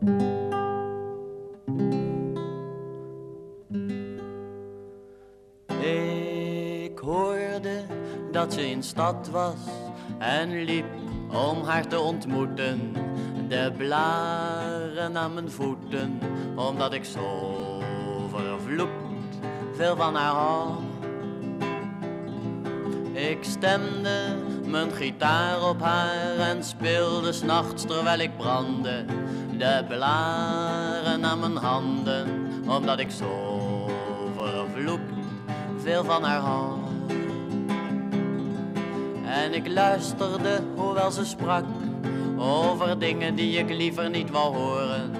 Ik hoorde dat ze in stad was en liep om haar te ontmoeten. De blaren aan mijn voeten, omdat ik zo vervloekt veel van haar hand. Ik stemde mijn gitaar op haar en speelde s'nachts terwijl ik brandde. De blaren aan mijn handen, omdat ik zo vervloekt veel van haar hou. En ik luisterde, hoewel ze sprak, over dingen die ik liever niet wou horen.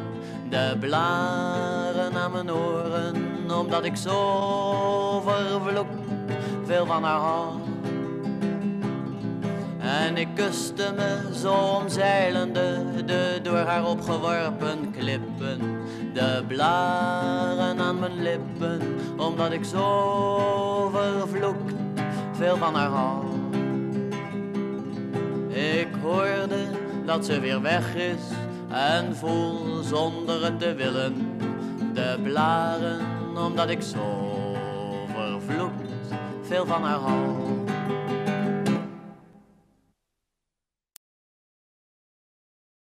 De blaren aan mijn oren, omdat ik zo vervloekt veel van haar hou. En ik kuste me zo omzeilende de door haar opgeworpen klippen. De blaren aan mijn lippen, omdat ik zo vervloekt veel van haar hou. Ik hoorde dat ze weer weg is en voel zonder het te willen de blaren, omdat ik zo vervloekt veel van haar hou.